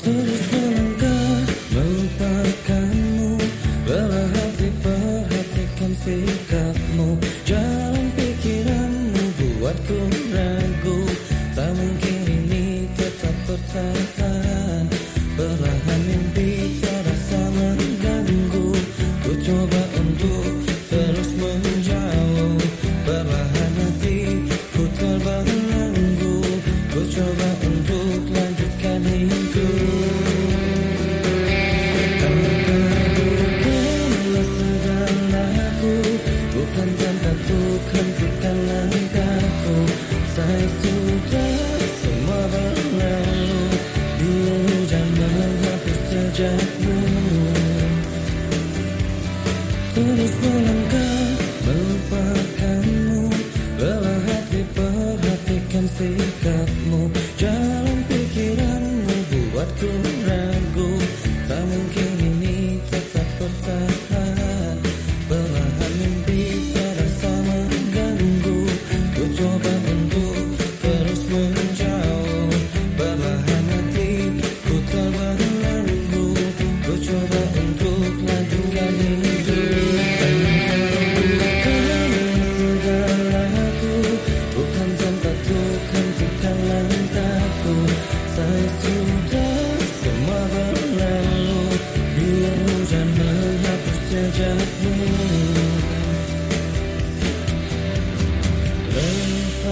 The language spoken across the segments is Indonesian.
Tulus melangkah melupakanmu. Belah hati perhatikan sikapmu. Jalan pikiranmu buatku ragu. Tak mungkin ini tetap bertahan. Christ.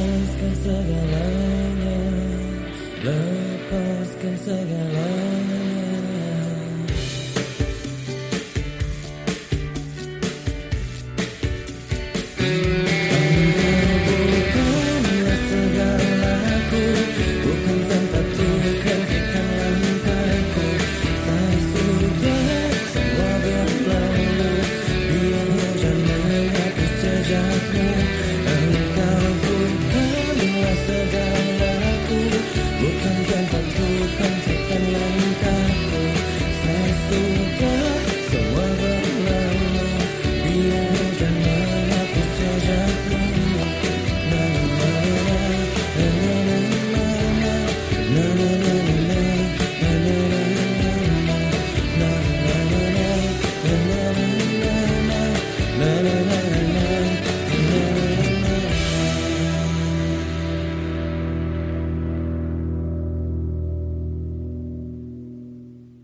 lepaskan segalanya lepaskan segalanya